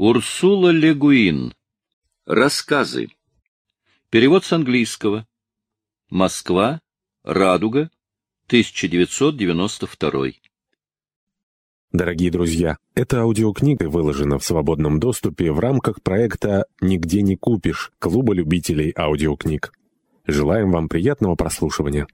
Урсула Легуин. Рассказы. Перевод с английского. Москва. Радуга. 1992. Дорогие друзья, эта аудиокнига выложена в свободном доступе в рамках проекта «Нигде не купишь» Клуба любителей аудиокниг. Желаем вам приятного прослушивания.